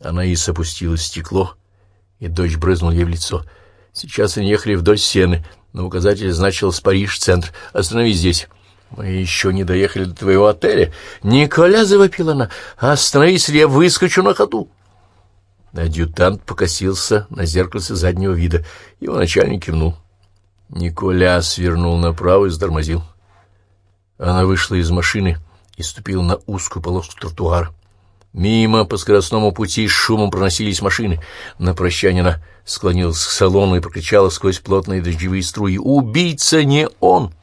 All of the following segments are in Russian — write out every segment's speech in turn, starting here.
Анаис опустила стекло, и дождь брызнул ей в лицо. Сейчас они ехали вдоль сены. На указателе значилось «Париж-центр». Остановись здесь. Мы еще не доехали до твоего отеля. Николя, — завопила она, — остановись, или я выскочу на ходу. Адъютант покосился на зеркальце заднего вида. Его начальник кивнул. Николя свернул направо и затормозил. Она вышла из машины и ступила на узкую полоску тротуара. Мимо по скоростному пути с шумом проносились машины. На прощание она склонилась к салону и прокричала сквозь плотные дождевые струи. «Убийца не он!»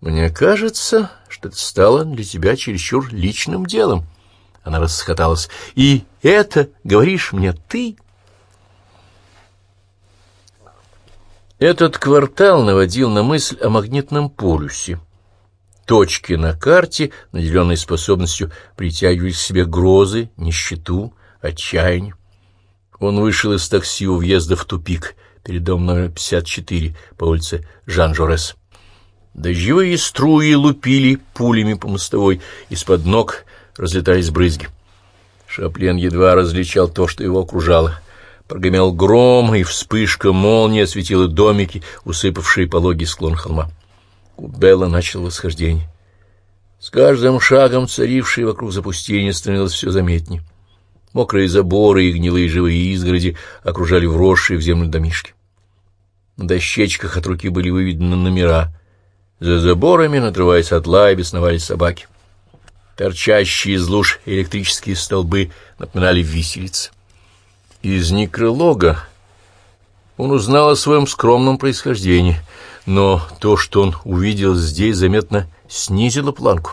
«Мне кажется, что это стало для тебя чересчур личным делом». Она расхоталась. «И это, говоришь мне, ты?» Этот квартал наводил на мысль о магнитном полюсе. Точки на карте, наделенные способностью притягивать к себе грозы, нищету, отчаяние. Он вышел из такси у въезда в тупик перед домом номер 54 по улице Жан-Жорес. Дождевые струи лупили пулями по мостовой, из-под ног разлетались брызги. Шаплен едва различал то, что его окружало. Прогремел гром, и вспышка молнии осветила домики, усыпавшие пологий склон холма. Белла начал восхождение. С каждым шагом царившее вокруг запустения становилось все заметнее. Мокрые заборы и гнилые живые изгороди окружали вросшие в землю домишки. На дощечках от руки были выведены номера. За заборами, надрываясь от лая, бесновались собаки. Торчащие из луж электрические столбы напоминали виселицы. Из некролога он узнал о своем скромном происхождении — но то, что он увидел здесь, заметно снизило планку.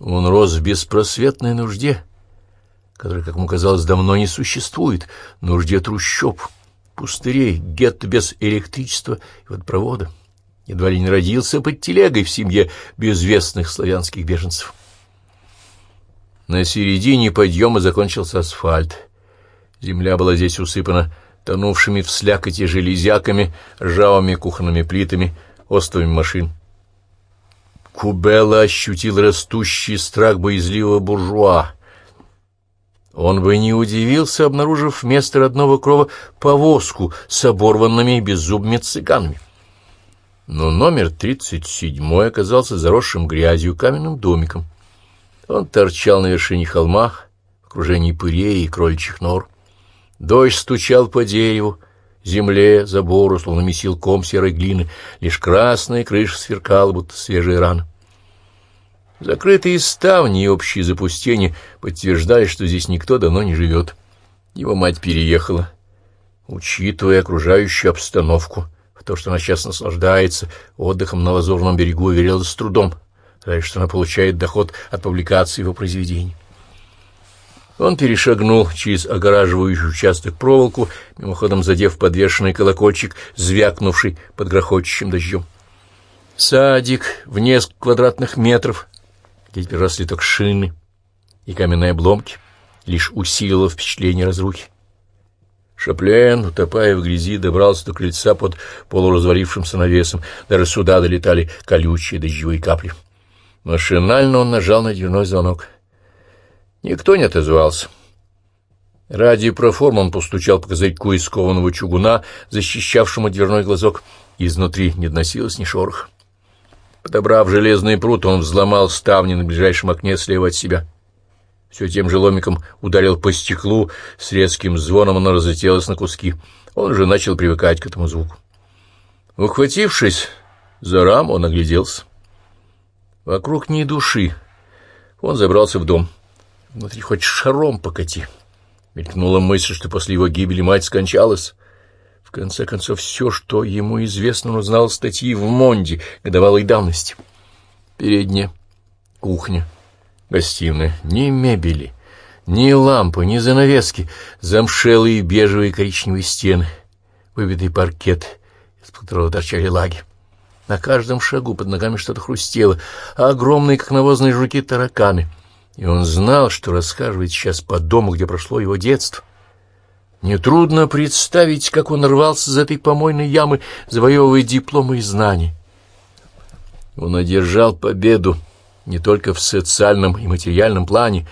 Он рос в беспросветной нужде, которая, как ему казалось, давно не существует, нужде трущоб, пустырей, гетто без электричества и водопровода. Едва ли не родился под телегой в семье безвестных славянских беженцев. На середине подъема закончился асфальт. Земля была здесь усыпана тонувшими в слякоти железяками, ржавыми кухонными плитами, остовами машин. Кубела ощутил растущий страх боязливого буржуа. Он бы не удивился, обнаружив вместо родного крова повозку с оборванными беззубыми цыганами. Но номер тридцать седьмой оказался заросшим грязью каменным домиком. Он торчал на вершине холма, в окружении пырей и крольчих нор. Дождь стучал по дереву, земле, забору, словно месил ком серой глины, лишь красная крыша сверкала, будто свежая рана. Закрытые ставни и общие запустения подтверждали, что здесь никто давно не живет. Его мать переехала. Учитывая окружающую обстановку, в то, что она сейчас наслаждается отдыхом на Лазурном берегу, верила с трудом, потому что она получает доход от публикации его произведений. Он перешагнул через огораживающий участок проволоку, мимоходом задев подвешенный колокольчик, звякнувший под грохочущим дождем. Садик в несколько квадратных метров, где теперь росли только шины и каменные обломки, лишь усилило впечатление разрухи. Шаплен, утопая в грязи, добрался до крыльца под полуразвалившимся навесом. Даже сюда долетали колючие дождевые капли. Машинально он нажал на дверной звонок. Никто не отозвался. Ради проформ постучал по козырьку из кованого чугуна, защищавшему дверной глазок. Изнутри не доносилось ни шорох. Подобрав железный пруд, он взломал ставни на ближайшем окне слева от себя. Все тем же ломиком ударил по стеклу, с резким звоном оно разлетелось на куски. Он же начал привыкать к этому звуку. Ухватившись за раму, он огляделся. Вокруг ни души. Он забрался в дом. Внутри хоть шаром покати. Мелькнула мысль, что после его гибели мать скончалась. В конце концов, все, что ему известно, он узнал статьи в Монде годовалой давности. Передняя, кухня, гостиная, ни мебели, ни лампы, ни занавески, замшелые бежевые коричневые стены, выбитый паркет, из которого торчали лаги. На каждом шагу под ногами что-то хрустело, а огромные, как навозные жуки, тараканы — и он знал, что расхаживает сейчас по дому, где прошло его детство. Нетрудно представить, как он рвался из этой помойной ямы, завоевывая дипломы и знания. Он одержал победу не только в социальном и материальном плане,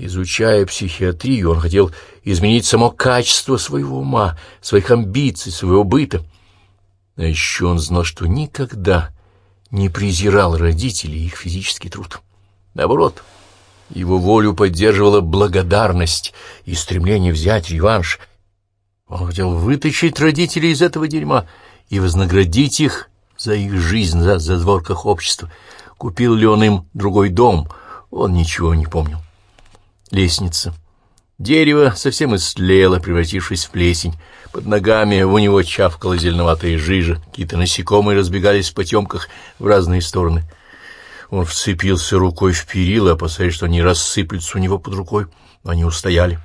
Изучая психиатрию, он хотел изменить само качество своего ума, своих амбиций, своего быта. А еще он знал, что никогда не презирал родителей и их физический труд. Наоборот, его волю поддерживала благодарность и стремление взять реванш. Он хотел вытащить родителей из этого дерьма и вознаградить их за их жизнь за задворках общества. Купил ли он им другой дом, он ничего не помнил. Лестница. Дерево совсем истлело, превратившись в плесень. Под ногами у него чавкала зеленоватая жижа, какие-то насекомые разбегались в потемках в разные стороны. Он вцепился рукой в перила, опасаясь, что они рассыплются у него под рукой, но они устояли.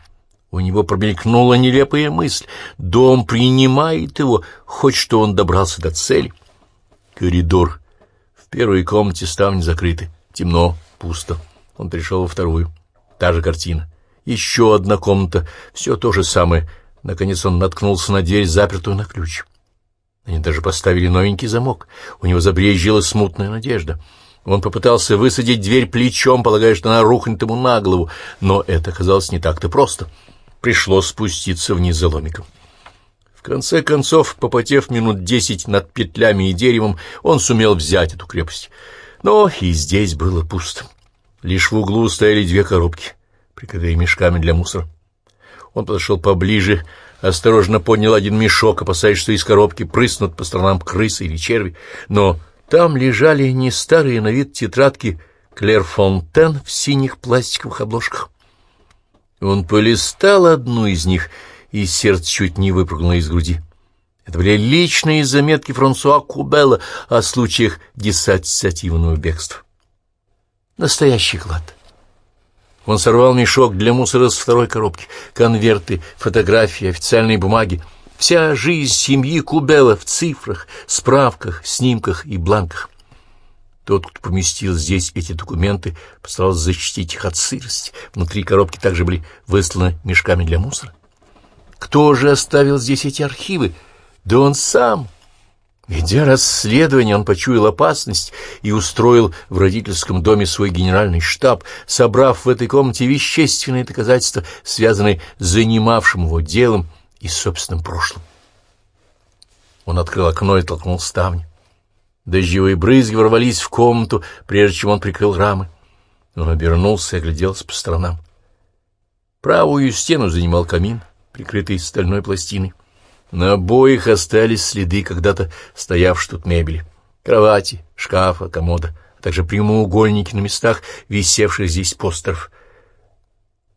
У него промелькнула нелепая мысль. Дом принимает его, хоть что он добрался до цели. Коридор. В первой комнате ставни закрыты. Темно, пусто. Он пришел во вторую. Та же картина. Еще одна комната. Все то же самое. Наконец он наткнулся на дверь, запертую на ключ. Они даже поставили новенький замок. У него забрежила смутная надежда. Он попытался высадить дверь плечом, полагая, что она рухнет ему на голову, но это оказалось не так-то просто. Пришлось спуститься вниз за ломиком. В конце концов, попотев минут десять над петлями и деревом, он сумел взять эту крепость. Но и здесь было пусто. Лишь в углу стояли две коробки, прикрытые мешками для мусора. Он подошел поближе, осторожно поднял один мешок, опасаясь, что из коробки прыснут по сторонам крысы или черви, но там лежали не старые на вид тетрадки Клер Фонтен в синих пластиковых обложках. Он полистал одну из них, и сердце чуть не выпрыгнуло из груди. Это были личные заметки Франсуа Кубелла о случаях диссоциативного бегства. Настоящий клад. Он сорвал мешок для мусора с второй коробки, конверты, фотографии, официальные бумаги. Вся жизнь семьи Кубела в цифрах, справках, снимках и бланках. Тот, кто поместил здесь эти документы, постарался защитить их от сырости. Внутри коробки также были высланы мешками для мусора. Кто же оставил здесь эти архивы? Да он сам. Ведя расследование, он почуял опасность и устроил в родительском доме свой генеральный штаб, собрав в этой комнате вещественные доказательства, связанные с занимавшим его делом и собственным прошлым. Он открыл окно и толкнул ставни. Дождевые брызги ворвались в комнату, прежде чем он прикрыл рамы. Он обернулся и огляделся по сторонам. Правую стену занимал камин, прикрытый стальной пластиной. На обоих остались следы когда-то стоявшей тут мебели. Кровати, шкафа, комода, а также прямоугольники на местах, висевших здесь постеров.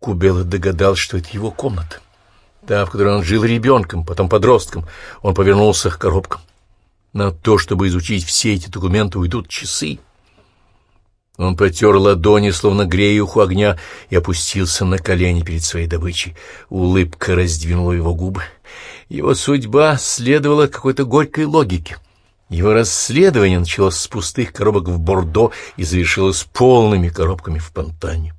Кубела догадался, что это его комната. Та, в которой он жил ребенком, потом подростком. Он повернулся к коробкам. На то, чтобы изучить все эти документы, уйдут часы. Он потер ладони, словно грея их огня, и опустился на колени перед своей добычей. Улыбка раздвинула его губы. Его судьба следовала какой-то горькой логике. Его расследование началось с пустых коробок в Бордо и завершилось полными коробками в Пантане.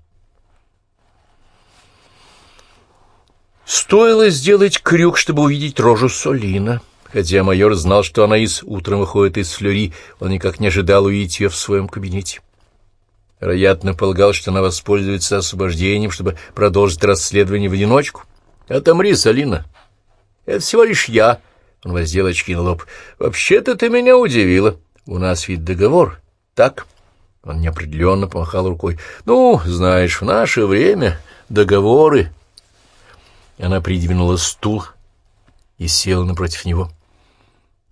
Стоило сделать крюк, чтобы увидеть рожу Солина. Хотя майор знал, что она из утром выходит из флюри, он никак не ожидал увидеть ее в своем кабинете. Вероятно, полагал, что она воспользуется освобождением, чтобы продолжить расследование в одиночку. «Отомри, Салина. Это всего лишь я». Он воздел очки на лоб. «Вообще-то ты меня удивила. У нас ведь договор, так?» Он неопределенно помахал рукой. «Ну, знаешь, в наше время договоры...» Она придвинула стул и села напротив него.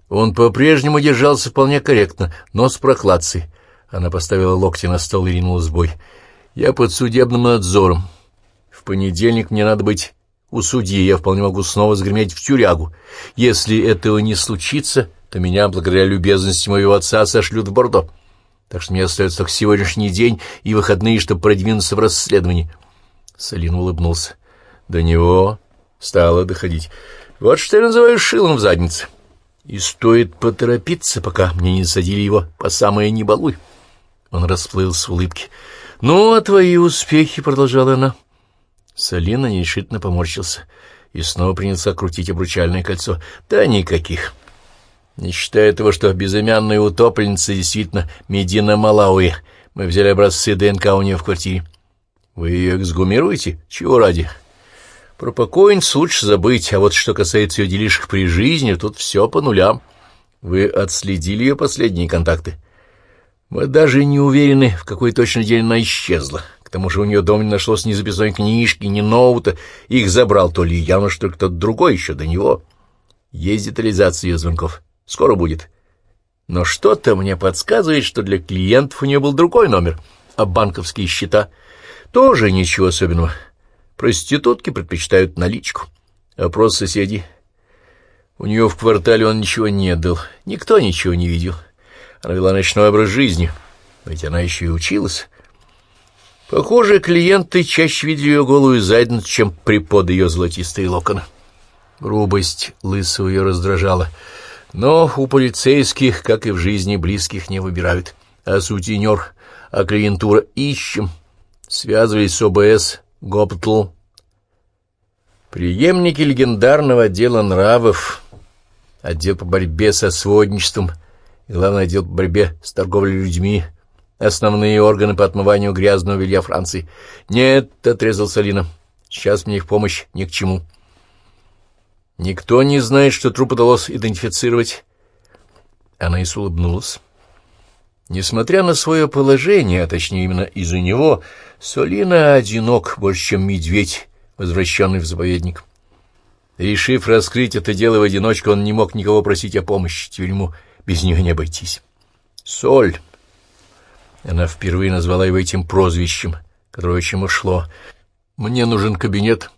Он по-прежнему держался вполне корректно, но с прохладцей. Она поставила локти на стол и ринулась в бой. «Я под судебным надзором. В понедельник мне надо быть у судьи, я вполне могу снова загреметь в тюрягу. Если этого не случится, то меня, благодаря любезности моего отца, сошлют в Бордо. Так что мне остается только сегодняшний день и выходные, чтобы продвинуться в расследовании». Салин улыбнулся. До него стало доходить. «Вот что я называю шилом в заднице». И стоит поторопиться, пока мне не засадили его по самое не балуй. Он расплылся в улыбке. «Ну, а твои успехи?» — продолжала она. Салина нерешительно поморщился и снова принялся крутить обручальное кольцо. «Да никаких. Не считая того, что безымянная утопленница действительно Медина Малауи. Мы взяли образцы ДНК у нее в квартире. Вы ее эксгумируете? Чего ради? Про покойницу лучше забыть, а вот что касается ее делишек при жизни, тут все по нулям. Вы отследили ее последние контакты? Мы даже не уверены, в какой точно день она исчезла. К тому же у нее дома не нашлось ни записной книжки, ни ноута. Их забрал то ли явно, что кто-то другой еще до него. Есть детализация ее звонков. Скоро будет. Но что-то мне подсказывает, что для клиентов у нее был другой номер, а банковские счета тоже ничего особенного. Проститутки предпочитают наличку. Опрос соседей. У нее в квартале он ничего не дал, никто ничего не видел. Она вела ночной образ жизни, ведь она еще и училась. Похоже, клиенты чаще видели ее голую задницу, чем припод ее золотистые локоны. Грубость лысого ее раздражала. Но у полицейских, как и в жизни, близких не выбирают. А сутенер, а клиентура ищем. Связывались с ОБС, ГОПТЛ. Приемники легендарного отдела нравов, отдел по борьбе со сводничеством и, главный отдел по борьбе с торговлей людьми, основные органы по отмыванию грязного белья Франции. Нет, — отрезал Салина, — сейчас мне их помощь ни к чему. Никто не знает, что труп удалось идентифицировать. Анаис улыбнулась. Несмотря на свое положение, а точнее именно из-за него, Солина одинок больше, чем медведь, возвращенный в заповедник. Решив раскрыть это дело в одиночку, он не мог никого просить о помощи, теперь ему без нее не обойтись. «Соль!» Она впервые назвала его этим прозвищем, которое очень ушло. «Мне нужен кабинет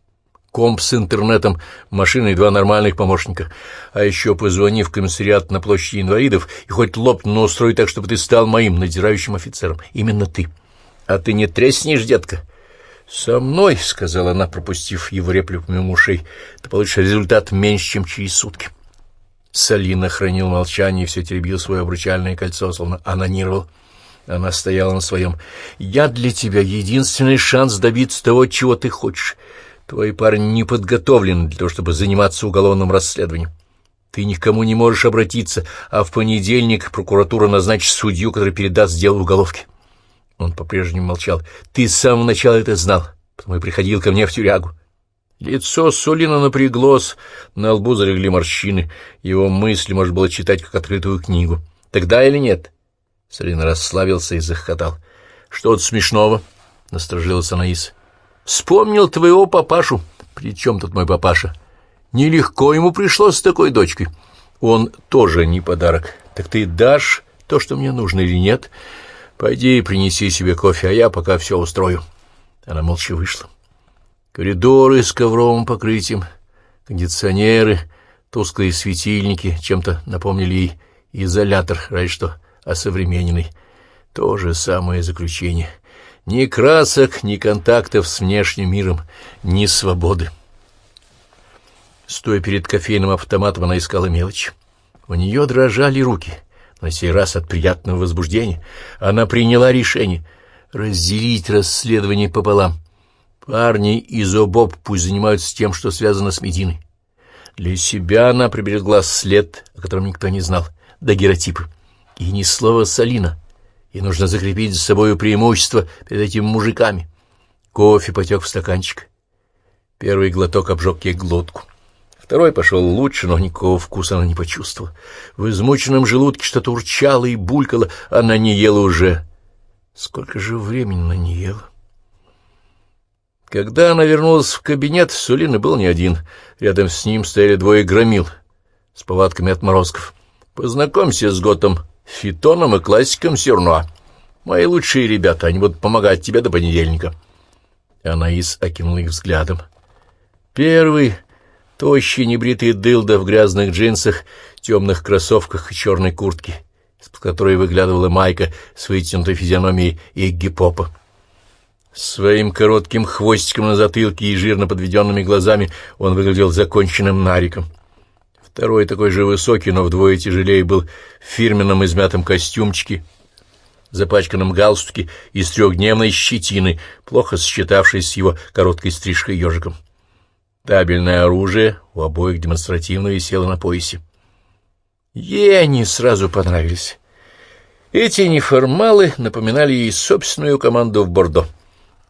комп с интернетом, машина и два нормальных помощника. А еще позвони в комиссариат на площади инвалидов и хоть лопну, но устрой так, чтобы ты стал моим надзирающим офицером. Именно ты. А ты не треснешь, детка?» «Со мной», — сказала она, пропустив его реплику мимо ушей, — «ты получишь результат меньше, чем через сутки». Салина хранил молчание и все теребил свое обручальное кольцо, словно анонировал. Она стояла на своем. «Я для тебя единственный шанс добиться того, чего ты хочешь. Твой парень не подготовлен для того, чтобы заниматься уголовным расследованием. Ты никому не можешь обратиться, а в понедельник прокуратура назначит судью, который передаст дело уголовке. Он по-прежнему молчал. Ты с самого начала это знал, потому и приходил ко мне в тюрягу. Лицо Солина напряглось, на лбу залегли морщины. Его мысли можно было читать как открытую книгу. Тогда или нет? Солин расслабился и захохотал. — Что-то смешного, — насторожилась Анаис. Вспомнил твоего папашу. При чем тут мой папаша? Нелегко ему пришлось с такой дочкой. Он тоже не подарок. Так ты дашь то, что мне нужно или нет? Пойди и принеси себе кофе, а я пока все устрою. Она молча вышла. Коридоры с ковровым покрытием, кондиционеры, тусклые светильники чем-то напомнили ей изолятор, разве что осовремененный. То же самое заключение — ни красок, ни контактов с внешним миром, ни свободы. Стоя перед кофейным автоматом, она искала мелочь. У нее дрожали руки. На сей раз от приятного возбуждения она приняла решение разделить расследование пополам. Парни из ОБОП пусть занимаются тем, что связано с Мединой. Для себя она приберегла след, о котором никто не знал, до геротипы. И ни слова Салина — и нужно закрепить за собою преимущество перед этими мужиками. Кофе потек в стаканчик. Первый глоток обжег ей глотку. Второй пошел лучше, но никакого вкуса она не почувствовала. В измученном желудке что-то урчало и булькало, она не ела уже. Сколько же времени она не ела? Когда она вернулась в кабинет, Сулина был не один. Рядом с ним стояли двое громил с повадками отморозков. «Познакомься с Готом Фитоном и классиком Сернуа. Мои лучшие ребята, они будут помогать тебе до понедельника. Анаис окинула их взглядом. Первый — тощий небритый дылда в грязных джинсах, темных кроссовках и черной куртке, из-под которой выглядывала майка с вытянутой физиономией и гипопа. Своим коротким хвостиком на затылке и жирно подведенными глазами он выглядел законченным нариком. Второй, такой же высокий, но вдвое тяжелее, был в фирменном измятом костюмчике, запачканном галстуке и с трехдневной щетиной, плохо сочетавшейся с его короткой стрижкой ежиком. Табельное оружие у обоих демонстративно висело на поясе. Ей они сразу понравились. Эти неформалы напоминали ей собственную команду в Бордо.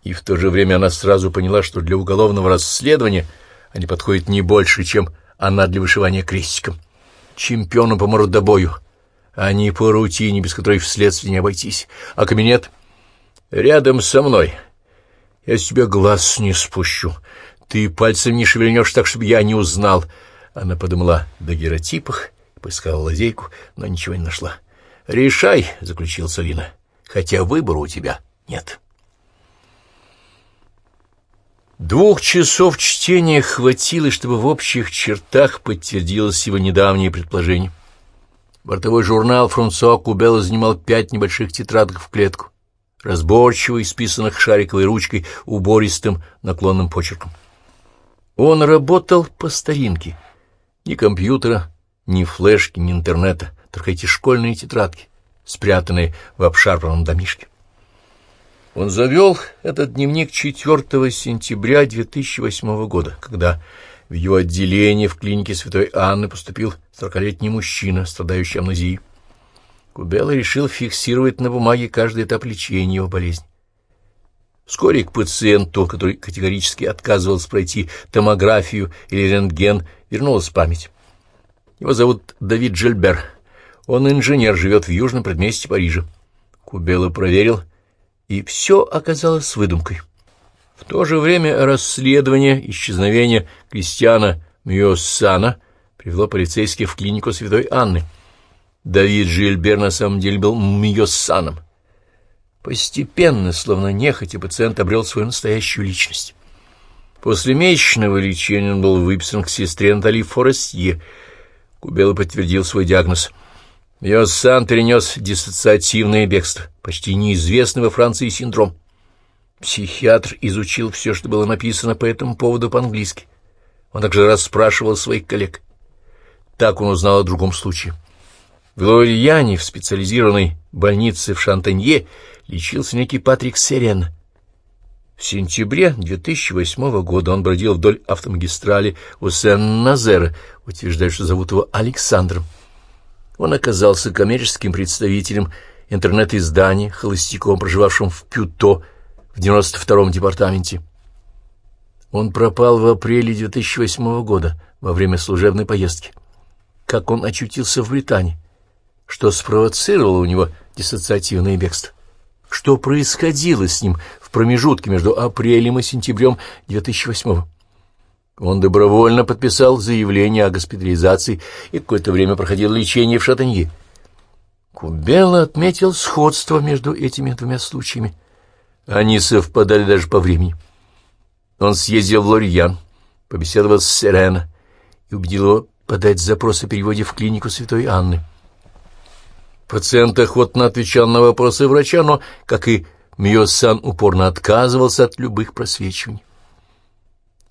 И в то же время она сразу поняла, что для уголовного расследования они подходят не больше, чем она для вышивания крестиком. Чемпиону по мордобою, а не по рутине, без которой вследствие не обойтись. А кабинет рядом со мной. Я с тебя глаз не спущу. Ты пальцем не шевельнешь так, чтобы я не узнал. Она подумала о дагеротипах, поискала лазейку, но ничего не нашла. «Решай», — заключил Салина, — «хотя выбора у тебя нет». Двух часов чтения хватило, чтобы в общих чертах подтвердилось его недавнее предположение. Бортовой журнал Франсуа Кубелла занимал пять небольших тетрадок в клетку, разборчиво исписанных шариковой ручкой убористым наклонным почерком. Он работал по старинке. Ни компьютера, ни флешки, ни интернета, только эти школьные тетрадки, спрятанные в обшарпанном домишке. Он завел этот дневник 4 сентября 2008 года, когда в его отделение в клинике Святой Анны поступил сорокалетний мужчина, страдающий амнезией. Кубела решил фиксировать на бумаге каждый этап лечения его болезни. Вскоре к пациенту, который категорически отказывался пройти томографию или рентген, вернулась память. Его зовут Давид Жильбер. Он инженер, живет в южном предместье Парижа. Кубела проверил — и все оказалось выдумкой. В то же время расследование исчезновения Кристиана Мьоссана привело полицейских в клинику Святой Анны. Давид Жильбер на самом деле был Мьоссаном. Постепенно, словно нехотя, пациент обрел свою настоящую личность. После месячного лечения он был выписан к сестре Натали Форестье. Кубела подтвердил свой диагноз — Йоссан перенес диссоциативное бегство, почти неизвестный во Франции синдром. Психиатр изучил все, что было написано по этому поводу по-английски. Он также расспрашивал своих коллег. Так он узнал о другом случае. В Лорьяне, в специализированной больнице в Шантанье, лечился некий Патрик Серен. В сентябре 2008 года он бродил вдоль автомагистрали у Сен-Назера, утверждая, что зовут его Александром. Он оказался коммерческим представителем интернет-издания, холостяком, проживавшим в Пюто в 92-м департаменте. Он пропал в апреле 2008 года во время служебной поездки. Как он очутился в Британии? Что спровоцировало у него диссоциативное бегство? Что происходило с ним в промежутке между апрелем и сентябрем 2008 года? Он добровольно подписал заявление о госпитализации и какое-то время проходил лечение в Шатанье. Кубела отметил сходство между этими двумя случаями. Они совпадали даже по времени. Он съездил в Лорьян, побеседовал с Сирена и убедил его подать запрос о переводе в клинику Святой Анны. Пациент охотно отвечал на вопросы врача, но, как и Миосан, упорно отказывался от любых просвечиваний.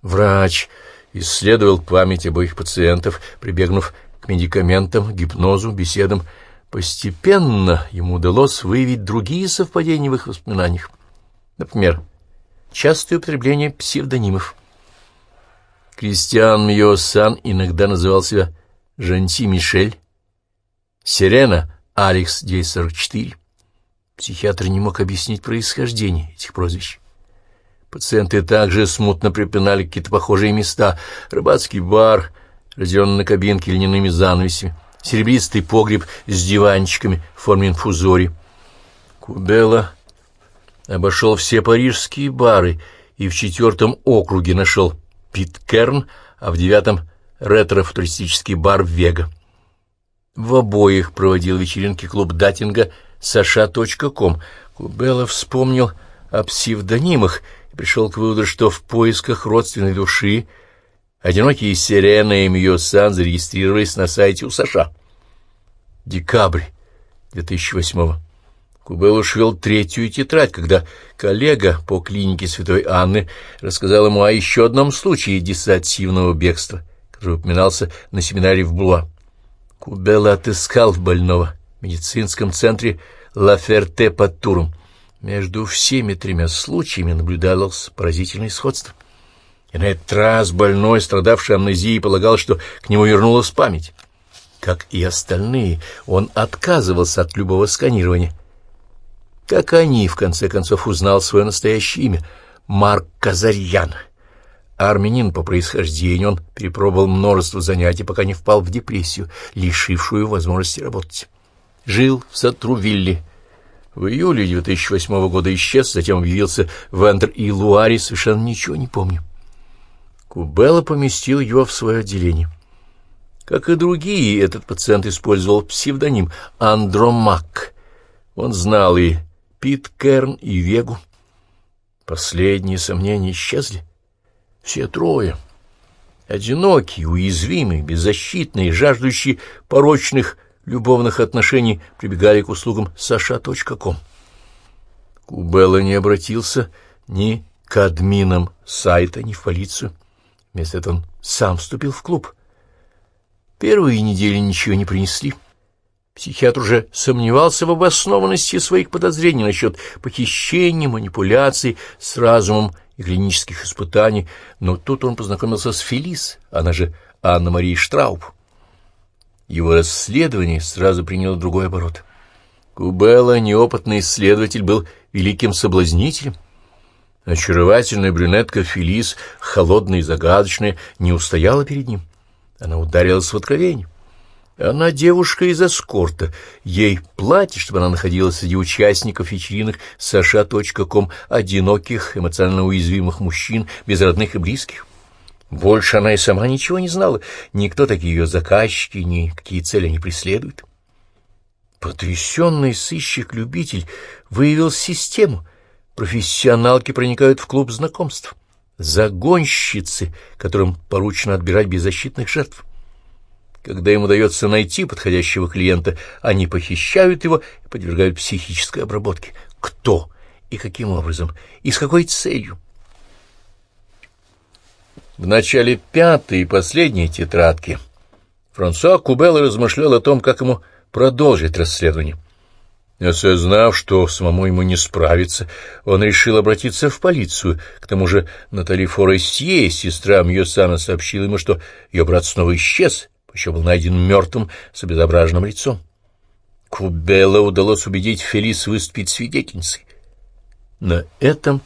Врач исследовал память обоих пациентов, прибегнув к медикаментам, гипнозу, беседам. Постепенно ему удалось выявить другие совпадения в их воспоминаниях. Например, частое употребление псевдонимов. Кристиан Мьосан иногда называл себя Жанти Мишель, Сирена Алекс 944. Психиатр не мог объяснить происхождение этих прозвищ. Пациенты также смутно припинали какие-то похожие места. Рыбацкий бар, разделенный на кабинке льняными занавесями, серебристый погреб с диванчиками в форме инфузори. Кубела обошел все парижские бары и в четвертом округе нашел Питкерн, а в девятом — ретро-футуристический бар «Вега». В обоих проводил вечеринки клуб датинга «Саша.ком». Кубела вспомнил о псевдонимах — пришел к выводу, что в поисках родственной души одинокие Сирена и Мьосан зарегистрировались на сайте у Саша. Декабрь 2008-го. Кубел ушел третью тетрадь, когда коллега по клинике Святой Анны рассказал ему о еще одном случае диссоциативного бегства, который упоминался на семинаре в Блуа. Кубела отыскал больного в медицинском центре Лаферте под Туром. Между всеми тремя случаями наблюдалось поразительное сходство. И на этот раз больной, страдавший амнезией, полагал, что к нему вернулась память. Как и остальные, он отказывался от любого сканирования. Как они, в конце концов, узнал свое настоящее имя. Марк Казарьян. Армянин по происхождению, он перепробовал множество занятий, пока не впал в депрессию, лишившую возможности работать. Жил в Сатрувилле. В июле 2008 года исчез, затем объявился в Эндер и Луаре, совершенно ничего не помню. Кубелла поместил его в свое отделение. Как и другие, этот пациент использовал псевдоним Андромак. Он знал и Пит Керн, и Вегу. Последние сомнения исчезли. Все трое. Одинокие, уязвимые, беззащитные, жаждущие порочных любовных отношений прибегали к услугам Саша.ком. Кубелла не обратился ни к админам сайта, ни в полицию. Вместо этого он сам вступил в клуб. Первые недели ничего не принесли. Психиатр уже сомневался в обоснованности своих подозрений насчет похищения, манипуляций с разумом и клинических испытаний, но тут он познакомился с Фелис, она же Анна-Мария Штрауб. Его расследование сразу приняло другой оборот. Кубелла, неопытный исследователь, был великим соблазнителем. Очаровательная брюнетка Фелис, холодная и загадочная, не устояла перед ним. Она ударилась в откровение. Она девушка из эскорта. Ей платят, чтобы она находилась среди участников вечеринок Саша.ком одиноких, эмоционально уязвимых мужчин, без родных и близких. Больше она и сама ничего не знала. Никто такие ее заказчики, ни какие цели они преследуют. Потрясенный сыщик-любитель выявил систему. Профессионалки проникают в клуб знакомств. Загонщицы, которым поручено отбирать беззащитных жертв. Когда им удается найти подходящего клиента, они похищают его и подвергают психической обработке. Кто и каким образом, и с какой целью? В начале пятой и последней тетрадки Франсуа Кубелло размышлял о том, как ему продолжить расследование. Осознав, что самому ему не справиться, он решил обратиться в полицию. К тому же Натали Форестье, сестра Мьосана, сообщила ему, что ее брат снова исчез, еще был найден мертвым с обезображенным лицом. Кубелло удалось убедить Фелис выступить свидетельницей. На этом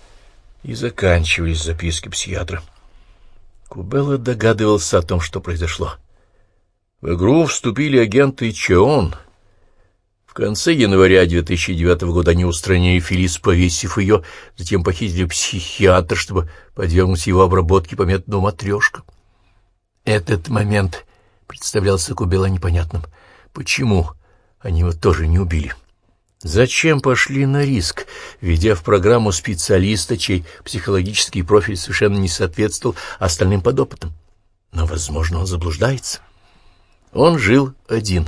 и заканчивались записки психиатра. Кубелло догадывался о том, что произошло. В игру вступили агенты ЧОН. В конце января 2009 года они устранили Фелис, повесив ее, затем похитили психиатра, чтобы подвергнуть его обработке по методу матрешка. Этот момент представлялся Кубела непонятным. Почему они его тоже не убили? Зачем пошли на риск, ведя в программу специалиста, чей психологический профиль совершенно не соответствовал остальным подопытам? Но, возможно, он заблуждается. Он жил один,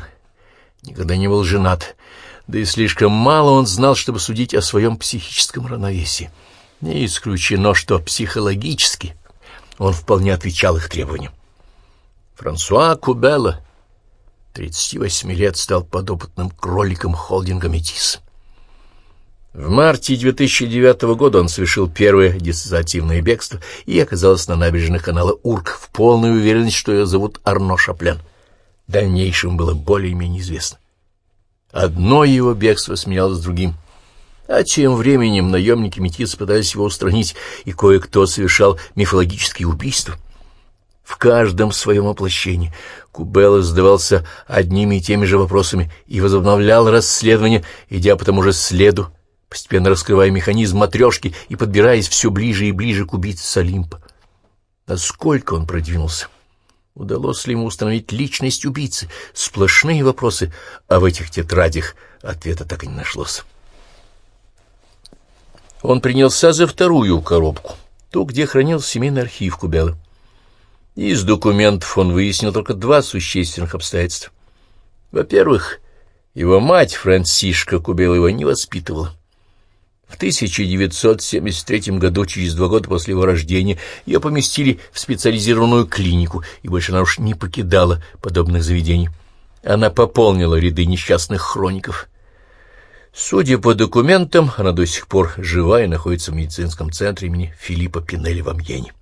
никогда не был женат, да и слишком мало он знал, чтобы судить о своем психическом равновесии. Не исключено, что психологически он вполне отвечал их требованиям. Франсуа Кубелла, 38 лет, стал подопытным кроликом холдинга «Метис». В марте 2009 года он совершил первое диссоциативное бегство и оказался на набережных канала Урк в полной уверенности, что ее зовут Арно Шаплен. Дальнейшем было более-менее известно. Одно его бегство сменялось другим. А тем временем наемники Метис пытались его устранить, и кое-кто совершал мифологические убийства — в каждом своем воплощении Кубелло задавался одними и теми же вопросами и возобновлял расследование, идя по тому же следу, постепенно раскрывая механизм матрешки и подбираясь все ближе и ближе к убийце с. Насколько он продвинулся? Удалось ли ему установить личность убийцы? Сплошные вопросы, а в этих тетрадях ответа так и не нашлось. Он принялся за вторую коробку, ту, где хранил семейный архив Кубеллы. Из документов он выяснил только два существенных обстоятельства. Во-первых, его мать, Франсишка Кубелова, не воспитывала. В 1973 году, через два года после его рождения, ее поместили в специализированную клинику, и больше она уж не покидала подобных заведений. Она пополнила ряды несчастных хроников. Судя по документам, она до сих пор жива и находится в медицинском центре имени Филиппа Пинелли в Амьене.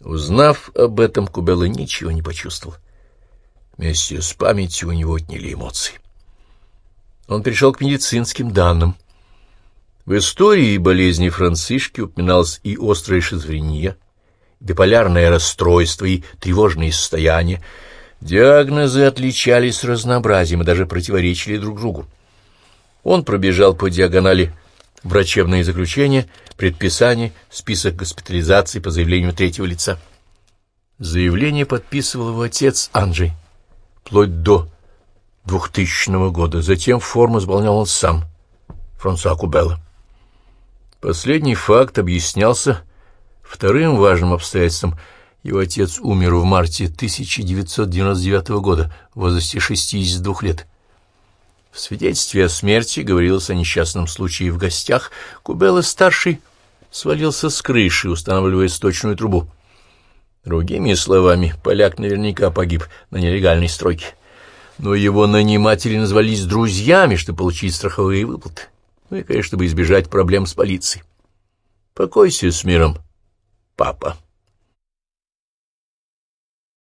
Узнав об этом, Кубелла ничего не почувствовал. Вместе с памятью у него отняли эмоции. Он пришел к медицинским данным. В истории болезни Францишки упоминалась и острая шизофрения, биполярное расстройство и тревожные состояния. Диагнозы отличались разнообразием и даже противоречили друг другу. Он пробежал по диагонали врачебные заключения, предписания, список госпитализации по заявлению третьего лица. Заявление подписывал его отец Анджей, вплоть до 2000 года. Затем форму заполнял он сам, Франсуа Кубелла. Последний факт объяснялся вторым важным обстоятельством. Его отец умер в марте 1999 года в возрасте 62 лет. В свидетельстве о смерти говорилось о несчастном случае в гостях. Кубелла-старший свалился с крыши, устанавливая сточную трубу. Другими словами, поляк наверняка погиб на нелегальной стройке. Но его наниматели назвались друзьями, чтобы получить страховые выплаты. Ну и, конечно, чтобы избежать проблем с полицией. Покойся с миром, папа.